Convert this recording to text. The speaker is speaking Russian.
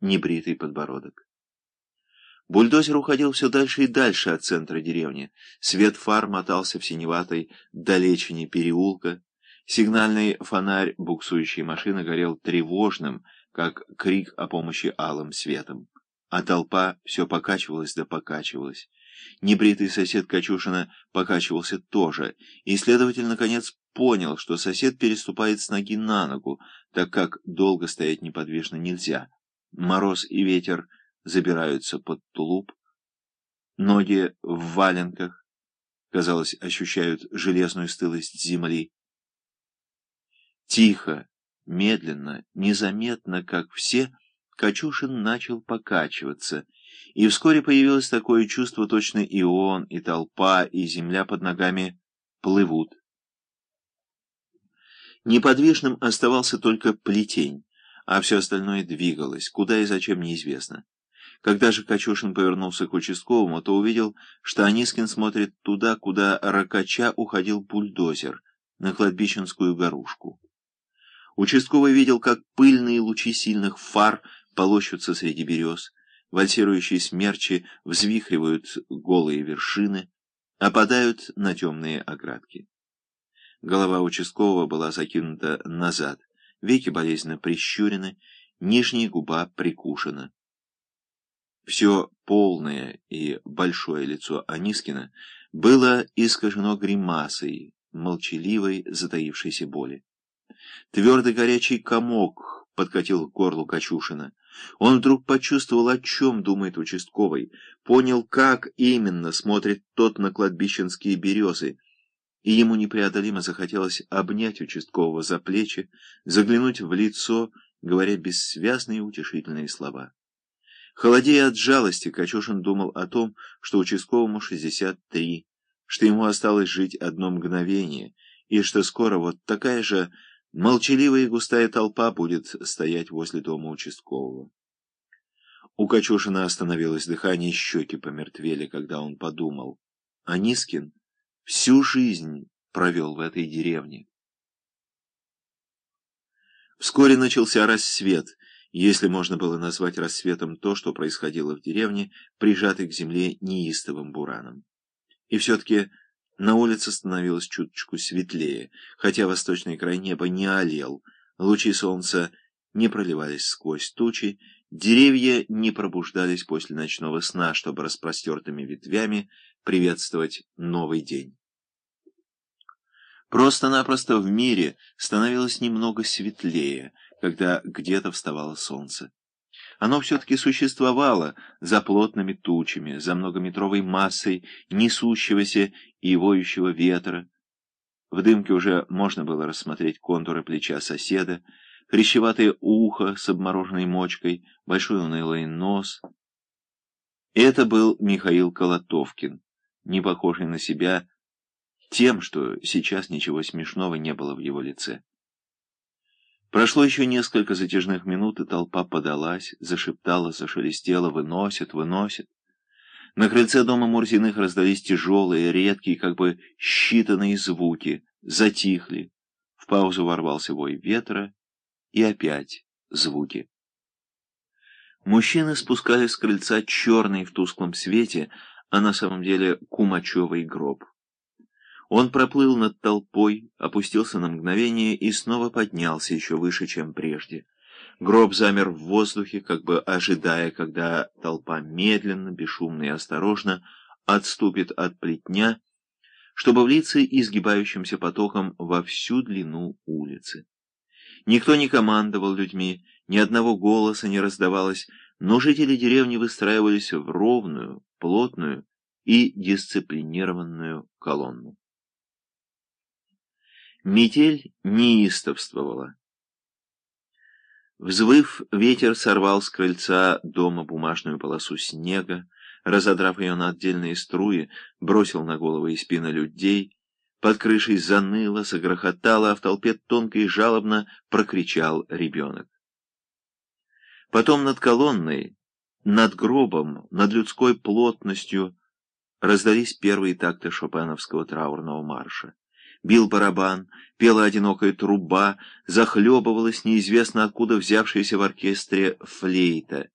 небритый подбородок. Бульдозер уходил все дальше и дальше от центра деревни. Свет фар мотался в синеватой далечине переулка. Сигнальный фонарь буксующей машины горел тревожным, как крик о помощи алым светом. А толпа все покачивалась да покачивалась. Небритый сосед Качушина покачивался тоже, и следователь, наконец, понял, что сосед переступает с ноги на ногу, так как долго стоять неподвижно нельзя. Мороз и ветер забираются под тулуп, ноги в валенках, казалось, ощущают железную стылость земли. Тихо, медленно, незаметно, как все, Качушин начал покачиваться, и вскоре появилось такое чувство, точно и он, и толпа, и земля под ногами плывут. Неподвижным оставался только плетень, а все остальное двигалось, куда и зачем неизвестно. Когда же Качушин повернулся к участковому, то увидел, что Анискин смотрит туда, куда ракача уходил бульдозер, на кладбищенскую горушку. Участковый видел, как пыльные лучи сильных фар полощутся среди берез, вальсирующие смерчи взвихривают голые вершины, опадают на темные оградки. Голова участкового была закинута назад, веки болезненно прищурены, нижняя губа прикушена. Все полное и большое лицо Анискина было искажено гримасой, молчаливой, затаившейся боли. Твердый горячий комок подкатил к горлу Качушина. Он вдруг почувствовал, о чем думает участковый, понял, как именно смотрит тот на кладбищенские березы, и ему непреодолимо захотелось обнять участкового за плечи, заглянуть в лицо, говоря бессвязные утешительные слова. Холодея от жалости, Качушин думал о том, что участковому 63, что ему осталось жить одно мгновение, и что скоро вот такая же Молчаливая и густая толпа будет стоять возле дома участкового. У Качушина остановилось дыхание, щеки помертвели, когда он подумал. А Нискин всю жизнь провел в этой деревне. Вскоре начался рассвет, если можно было назвать рассветом то, что происходило в деревне, прижатой к земле неистовым бураном. И все-таки на улице становилось чуточку светлее, хотя восточный край неба не олел, лучи солнца не проливались сквозь тучи, деревья не пробуждались после ночного сна, чтобы распростертыми ветвями приветствовать новый день. Просто-напросто в мире становилось немного светлее, когда где-то вставало солнце. Оно все-таки существовало за плотными тучами, за многометровой массой несущегося и воющего ветра. В дымке уже можно было рассмотреть контуры плеча соседа, хрящеватое ухо с обмороженной мочкой, большой унылый нос. Это был Михаил Колотовкин, не похожий на себя тем, что сейчас ничего смешного не было в его лице. Прошло еще несколько затяжных минут, и толпа подалась, зашептала, зашелестела, выносит, выносит. На крыльце дома Мурзиных раздались тяжелые, редкие, как бы считанные звуки, затихли. В паузу ворвался вой ветра, и опять звуки. Мужчины спускали с крыльца черный в тусклом свете, а на самом деле кумачевый гроб. Он проплыл над толпой, опустился на мгновение и снова поднялся еще выше, чем прежде. Гроб замер в воздухе, как бы ожидая, когда толпа медленно, бесшумно и осторожно отступит от плетня, чтобы влиться изгибающимся потоком во всю длину улицы. Никто не командовал людьми, ни одного голоса не раздавалось, но жители деревни выстраивались в ровную, плотную и дисциплинированную колонну. Метель неистовствовала. Взвыв, ветер сорвал с крыльца дома бумажную полосу снега, разодрав ее на отдельные струи, бросил на головы и спины людей, под крышей заныло, загрохотало, а в толпе тонко и жалобно прокричал ребенок. Потом над колонной, над гробом, над людской плотностью раздались первые такты шопеновского траурного марша. Бил барабан, пела одинокая труба, захлебывалась неизвестно откуда взявшаяся в оркестре флейта.